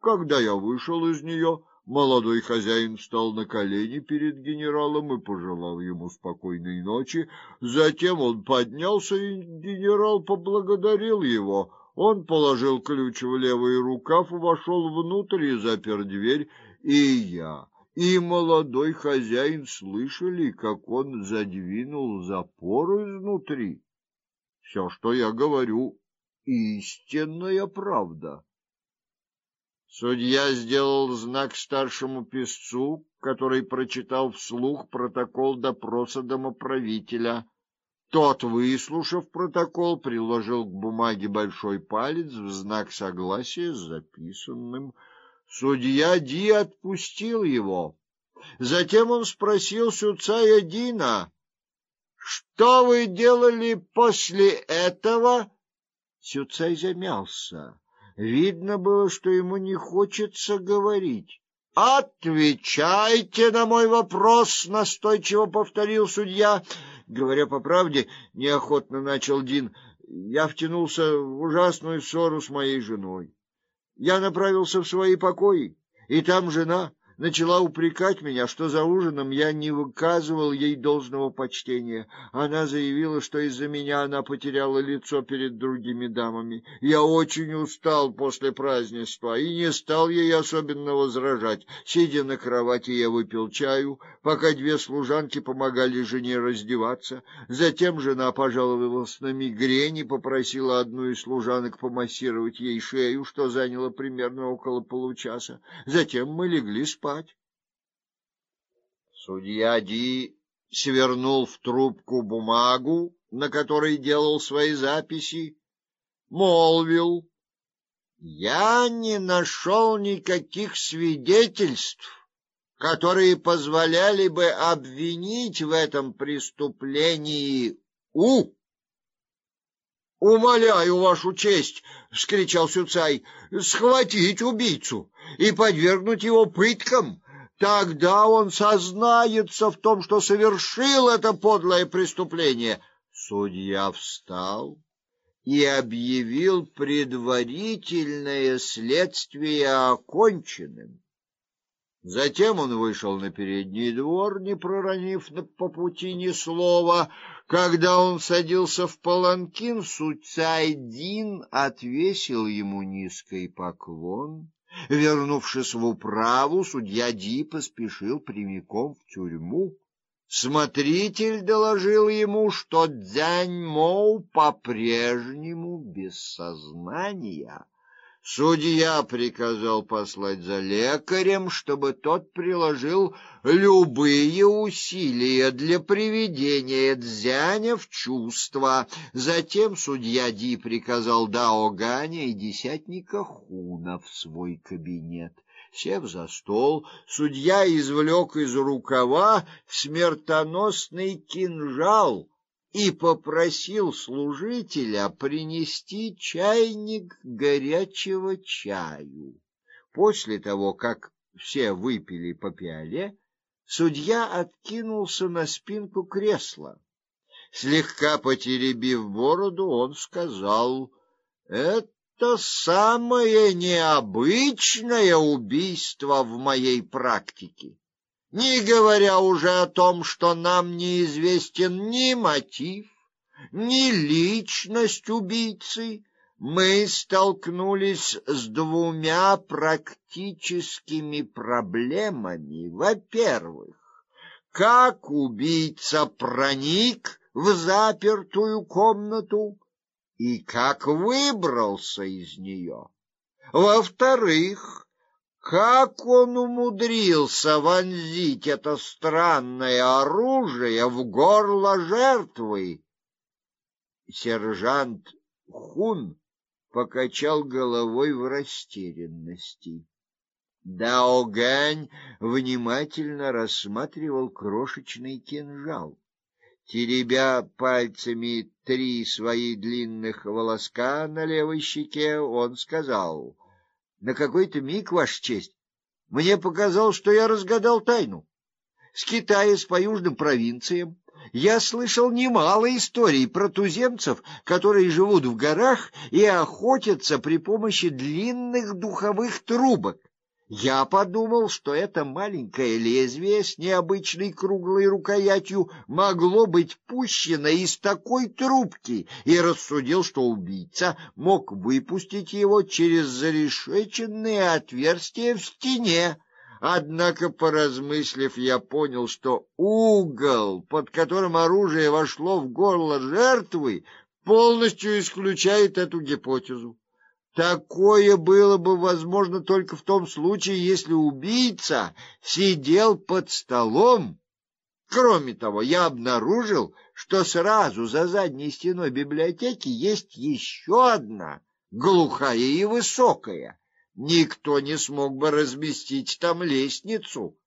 Когда я вышел из нее, молодой хозяин встал на колени перед генералом и пожелал ему спокойной ночи. Затем он поднялся, и генерал поблагодарил его. Он положил ключ в левый рукав, вошел внутрь и запер дверь, и я и молодой хозяин слышали, как он задвинул запор изнутри. Все, что я говорю, истинная правда. Судья сделал знак старшему писцу, который прочитал вслух протокол допроса домоправителя. Тот, выслушав протокол, приложил к бумаге большой палец в знак согласия с записанным. Судья Ди отпустил его. Затем он спросил Сюцая Дина: "Что вы делали после этого?" Сюцай замялся. Видно было, что ему не хочется говорить. Отвечайте на мой вопрос, настойчиво повторил судья. Говоря по правде, неохотно начал Дин. Я втянулся в ужасную ссору с моей женой. Я направился в свои покои, и там жена начала упрекать меня, что за ужином я не выказывал ей должного почтения. Она заявила, что из-за меня она потеряла лицо перед другими дамами. Я очень устал после празднества и не стал ей особенно возражать. Сидя на кровати, я выпил чаю, пока две служанки помогали жене раздеваться. Затем жена пожаловалась на мигрень и попросила одну из служанок помассировать ей шею, что заняло примерно около получаса. Затем мы легли спать спать. Судья Ди свернул в трубку бумагу, на которой делал свои записи, молвил: "Я не нашел никаких свидетельств, которые позволяли бы обвинить в этом преступлении У Умоляю вашу честь, вскричал Сюцай, схватить убийцу и подвергнуть его пыткам. Тогда он сознается в том, что совершил это подлое преступление. Судья встал и объявил предварительное следствие оконченным. Затем он вышел на передний двор, не проронив по пути ни слова. Когда он садился в паланкин, Суцайдин отвесил ему низкий поклон. Вернувшись в управу, судья Ди поспешил прямиком в тюрьму. Смотритель доложил ему, что Дзянь Моу по-прежнему без сознания. Судья приказал послать за лекарем, чтобы тот приложил любые усилия для приведения Дзяня в чувство. Затем судья Ди приказал Дао Ганя и десятника Хуна в свой кабинет. Сев за стол, судья извлек из рукава смертоносный кинжал и попросил служителя принести чайник горячего чаю. После того, как все выпили по пиале, судья откинулся на спинку кресла. Слегка потеребив бороду, он сказал: "Это самое необычное убийство в моей практике не говоря уже о том, что нам неизвестен ни мотив, ни личность убийцы, мы столкнулись с двумя практическими проблемами. Во-первых, как убийца проник в запертую комнату и как выбрался из нее. Во-вторых, как он умудрился вонзить это странное оружие в горло жертвы? Сержант Хун покачал головой в растерянности. Даогань внимательно рассматривал крошечный кинжал. Теребя пальцами три свои длинных волоска на левой щеке, он сказал: на какой-то миг, ваша честь, мне показалось, что я разгадал тайну. Скитаясь по южным провинциям Я слышал немало историй про туземцев, которые живут в горах и охотятся при помощи длинных духовых трубок. Я подумал, что это маленькое лезвие с необычной круглой рукоятью могло быть пущено из такой трубки, и рассудил, что убийца мог выпустить его через зарешеченное отверстие в стене. Однако, поразмыслив, я понял, что угол, под которым оружие вошло в горло жертвы, полностью исключает эту гипотезу. Такое было бы возможно только в том случае, если убийца сидел под столом. Кроме того, я обнаружил, что сразу за задней стеной библиотеки есть еще одна, глухая и высокая. Никто не смог бы разместить там лестницу.